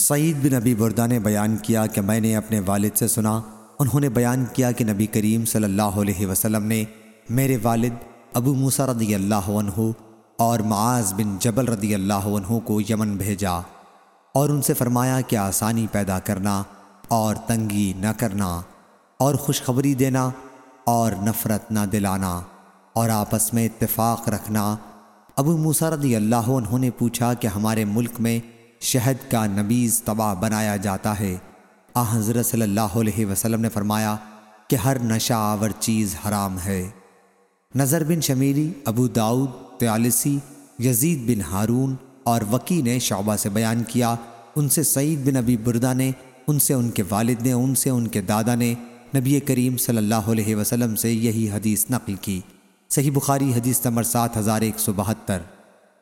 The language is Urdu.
سعید بن ابی بردہ نے بیان کیا کہ میں نے اپنے والد سے سنا۔ انہوں نے بیان کیا کہ نبی کریم صلی اللہ علیہ وسلم نے میرے والد ابو موسیٰ رضی اللہ عنہ اور معاذ بن جبل رضی اللہ عنہ کو یمن بھیجا اور ان سے فرمایا کہ آسانی پیدا کرنا اور تنگی نہ کرنا اور خوشخبری دینا اور نفرت نہ دلانا اور آپس میں اتفاق رکھنا۔ ابو موسیٰ رضی اللہ عنہ نے پوچھا کہ ہمارے ملک میں شہد کا نبیز طبع بنایا جاتا ہے۔ آ، حضرت صلی اللہ علیہ وسلم نے فرمایا کہ ہر نشہ آور چیز حرام ہے۔ نظر بن شمیری، ابو داود تیالسی، یزید بن ہارون اور وکی نے شعبہ سے بیان کیا۔ ان سے سعید بن ابی بردہ نے، ان سے ان کے والد نے، ان سے ان کے دادا نے نبی کریم صلی اللہ علیہ وسلم سے یہی حدیث نقل کی۔ صحیح بخاری حدیث نمبر سات ہزار ایک سو بہتر۔